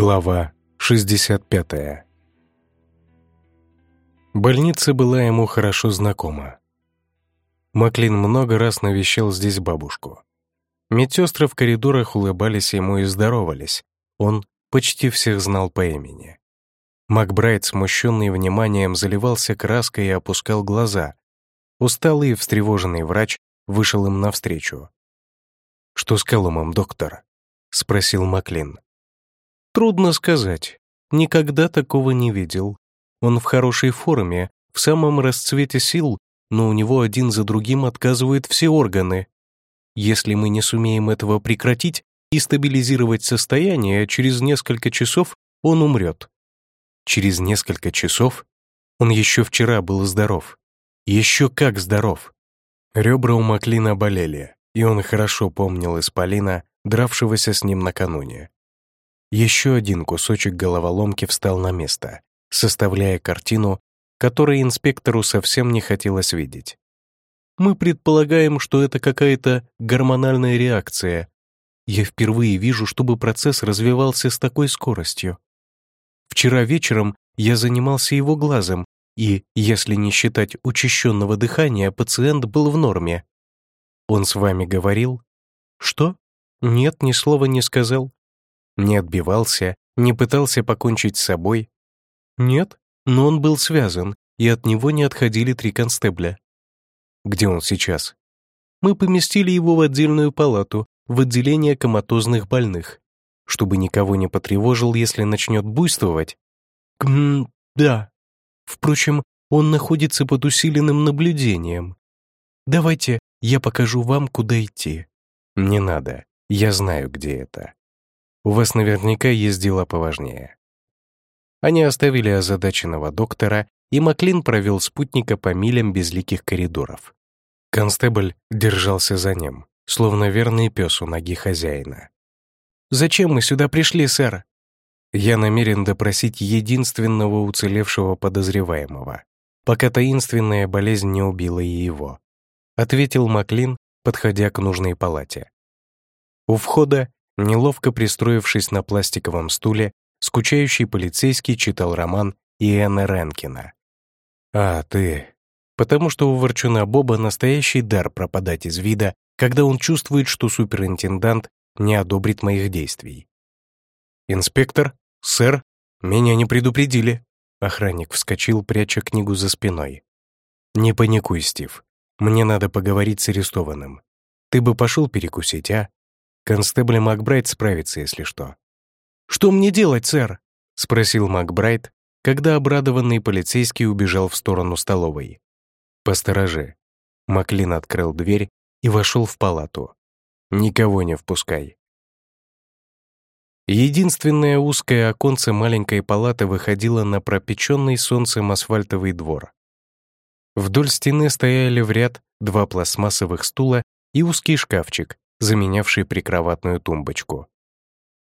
Глава 65 Больница была ему хорошо знакома. Маклин много раз навещал здесь бабушку. Медсестры в коридорах улыбались ему и здоровались. Он почти всех знал по имени. Макбрайт, смущенный вниманием, заливался краской и опускал глаза. Усталый и встревоженный врач вышел им навстречу. «Что с Калумом, доктор?» — спросил Маклин. Трудно сказать. Никогда такого не видел. Он в хорошей форме, в самом расцвете сил, но у него один за другим отказывают все органы. Если мы не сумеем этого прекратить и стабилизировать состояние, через несколько часов он умрет. Через несколько часов? Он еще вчера был здоров. Еще как здоров. Ребра у Маклина болели, и он хорошо помнил исполина, дравшегося с ним накануне. Еще один кусочек головоломки встал на место, составляя картину, которой инспектору совсем не хотелось видеть. Мы предполагаем, что это какая-то гормональная реакция. Я впервые вижу, чтобы процесс развивался с такой скоростью. Вчера вечером я занимался его глазом, и, если не считать учащенного дыхания, пациент был в норме. Он с вами говорил? Что? Нет, ни слова не сказал. Не отбивался, не пытался покончить с собой. Нет, но он был связан, и от него не отходили три констебля. Где он сейчас? Мы поместили его в отдельную палату, в отделение коматозных больных, чтобы никого не потревожил, если начнет буйствовать. Гм, да. Впрочем, он находится под усиленным наблюдением. Давайте я покажу вам, куда идти. Не надо, я знаю, где это. У вас наверняка есть дела поважнее». Они оставили озадаченного доктора, и Маклин провел спутника по милям безликих коридоров. Констебль держался за ним, словно верный пес у ноги хозяина. «Зачем мы сюда пришли, сэр?» «Я намерен допросить единственного уцелевшего подозреваемого, пока таинственная болезнь не убила и его», ответил Маклин, подходя к нужной палате. У входа Неловко пристроившись на пластиковом стуле, скучающий полицейский читал роман Иэна Ренкина. «А, ты...» Потому что у ворчуна Боба настоящий дар пропадать из вида, когда он чувствует, что суперинтендант не одобрит моих действий. «Инспектор? Сэр? Меня не предупредили!» Охранник вскочил, пряча книгу за спиной. «Не паникуй, Стив. Мне надо поговорить с арестованным. Ты бы пошел перекусить, а? Констебль Макбрайт справится, если что. «Что мне делать, сэр?» — спросил Макбрайт, когда обрадованный полицейский убежал в сторону столовой. «Посторожи». Маклин открыл дверь и вошел в палату. «Никого не впускай». Единственное узкое оконце маленькой палаты выходило на пропеченный солнцем асфальтовый двор. Вдоль стены стояли в ряд два пластмассовых стула и узкий шкафчик, заменявший прикроватную тумбочку.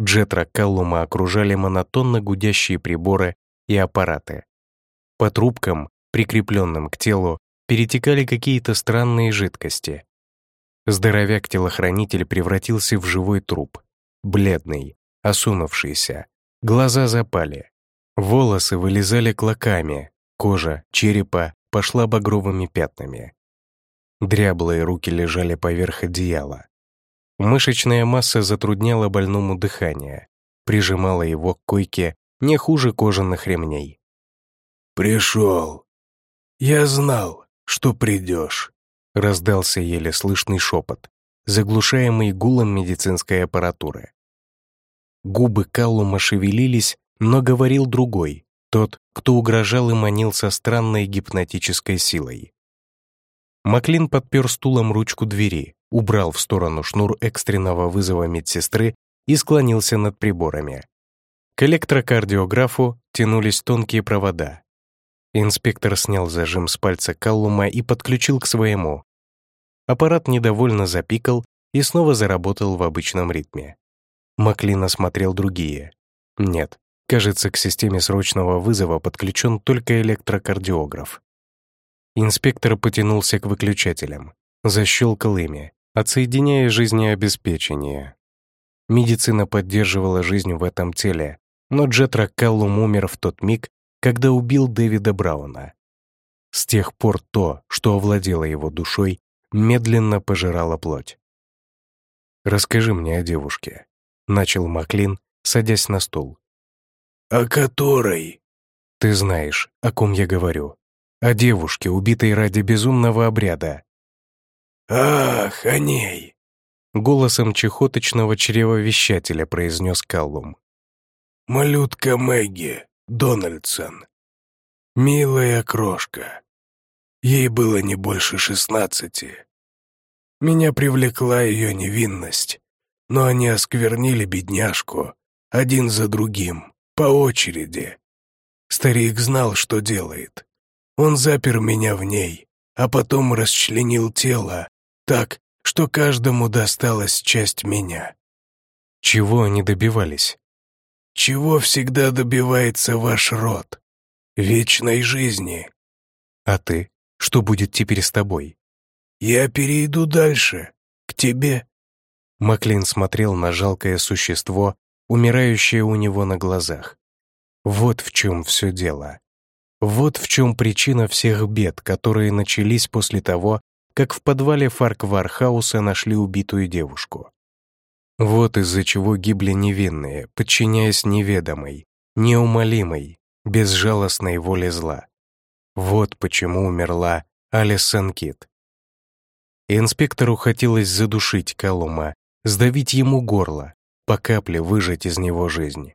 Джетра Каллума окружали монотонно гудящие приборы и аппараты. По трубкам, прикрепленным к телу, перетекали какие-то странные жидкости. Здоровяк-телохранитель превратился в живой труп, бледный, осунувшийся, глаза запали, волосы вылезали клоками, кожа, черепа пошла багровыми пятнами. Дряблые руки лежали поверх одеяла. Мышечная масса затрудняла больному дыхание, прижимала его к койке не хуже кожаных ремней. «Пришел. Я знал, что придешь», — раздался еле слышный шепот, заглушаемый гулом медицинской аппаратуры. Губы Каллума шевелились, но говорил другой, тот, кто угрожал и манил со странной гипнотической силой. Маклин подпер стулом ручку двери, убрал в сторону шнур экстренного вызова медсестры и склонился над приборами. К электрокардиографу тянулись тонкие провода. Инспектор снял зажим с пальца Каллума и подключил к своему. Аппарат недовольно запикал и снова заработал в обычном ритме. Маклин осмотрел другие. Нет, кажется, к системе срочного вызова подключен только электрокардиограф. Инспектор потянулся к выключателям, защелкал ими, отсоединяя жизнеобеспечение. Медицина поддерживала жизнь в этом теле, но Джетра Каллум умер в тот миг, когда убил Дэвида Брауна. С тех пор то, что овладело его душой, медленно пожирало плоть. «Расскажи мне о девушке», — начал Маклин, садясь на стул. «О которой?» «Ты знаешь, о ком я говорю. О девушке, убитой ради безумного обряда». «Ах, о ней!» Голосом чехоточного чревовещателя произнес Каллум. «Малютка Мэгги, Дональдсон. Милая крошка. Ей было не больше шестнадцати. Меня привлекла ее невинность, но они осквернили бедняжку один за другим, по очереди. Старик знал, что делает. Он запер меня в ней, а потом расчленил тело так, что каждому досталась часть меня. Чего они добивались? Чего всегда добивается ваш род? Вечной жизни. А ты? Что будет теперь с тобой? Я перейду дальше, к тебе». Маклин смотрел на жалкое существо, умирающее у него на глазах. Вот в чем все дело. Вот в чем причина всех бед, которые начались после того, как в подвале Фарквархауса нашли убитую девушку. Вот из-за чего гибли невинные, подчиняясь неведомой, неумолимой, безжалостной воле зла. Вот почему умерла Алисон Кит. Инспектору хотелось задушить Калума, сдавить ему горло, по капле выжать из него жизнь.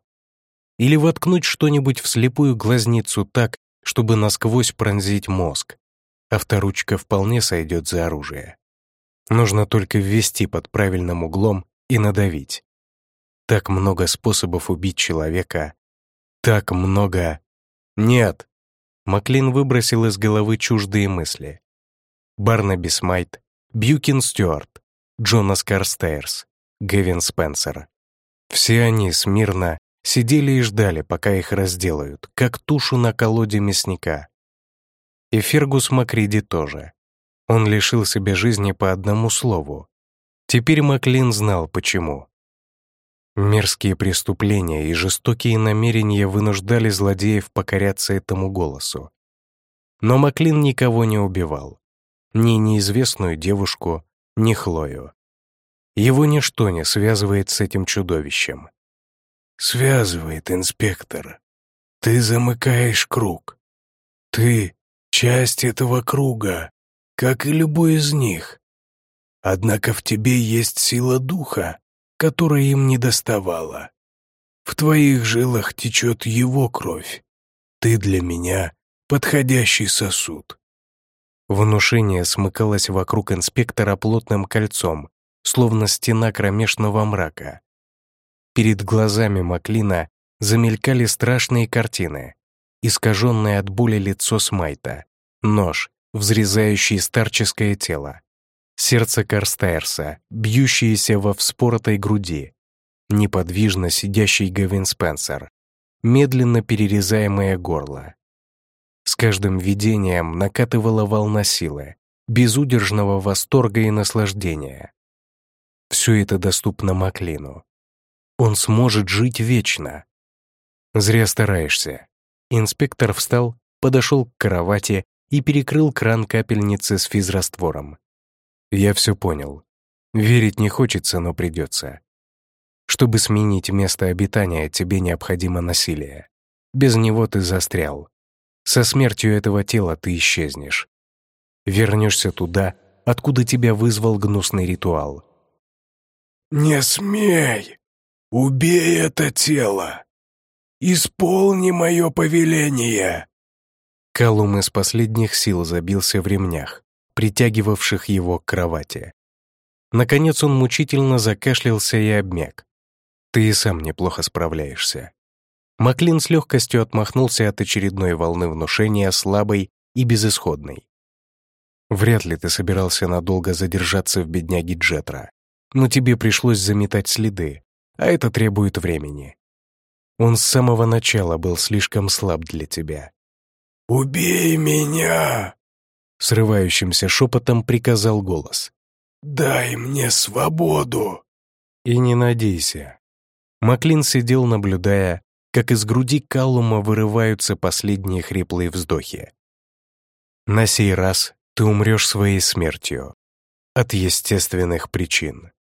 Или воткнуть что-нибудь в слепую глазницу так, чтобы насквозь пронзить мозг. Авторучка вполне сойдет за оружие. Нужно только ввести под правильным углом и надавить. Так много способов убить человека. Так много... Нет! Маклин выбросил из головы чуждые мысли. Барнаби Смайт Бьюкин Стюарт, Джонас Карстейрс, Гевин Спенсер. Все они смирно сидели и ждали, пока их разделают, как тушу на колоде мясника. И Фергус Макриди тоже. Он лишил себя жизни по одному слову. Теперь Маклин знал, почему. Мерзкие преступления и жестокие намерения вынуждали злодеев покоряться этому голосу. Но Маклин никого не убивал ни неизвестную девушку, ни Хлою. Его ничто не связывает с этим чудовищем. «Связывает, инспектор. Ты замыкаешь круг. Ты — часть этого круга, как и любой из них. Однако в тебе есть сила духа, которая им не доставала. В твоих жилах течет его кровь. Ты для меня подходящий сосуд. Внушение смыкалось вокруг инспектора плотным кольцом, словно стена кромешного мрака. Перед глазами Маклина замелькали страшные картины. Искаженное от боли лицо Смайта, нож, взрезающий старческое тело, сердце Карстайрса, бьющееся во вспоротой груди, неподвижно сидящий Гавин Спенсер, медленно перерезаемое горло, с каждым видением накатывала волна силы, безудержного восторга и наслаждения. Все это доступно Маклину. Он сможет жить вечно. Зря стараешься. Инспектор встал, подошел к кровати и перекрыл кран капельницы с физраствором. Я все понял. Верить не хочется, но придется. Чтобы сменить место обитания, тебе необходимо насилие. Без него ты застрял. Со смертью этого тела ты исчезнешь. Вернешься туда, откуда тебя вызвал гнусный ритуал. «Не смей! Убей это тело! Исполни мое повеление!» Калум из последних сил забился в ремнях, притягивавших его к кровати. Наконец он мучительно закашлялся и обмяк. Ты и сам неплохо справляешься. Маклин с легкостью отмахнулся от очередной волны внушения слабой и безысходной. «Вряд ли ты собирался надолго задержаться в бедняге Джетра, но тебе пришлось заметать следы, а это требует времени. Он с самого начала был слишком слаб для тебя». «Убей меня!» Срывающимся шепотом приказал голос. «Дай мне свободу!» И не надейся. Маклин сидел, наблюдая, как из груди Каллума вырываются последние хриплые вздохи. На сей раз ты умрешь своей смертью от естественных причин.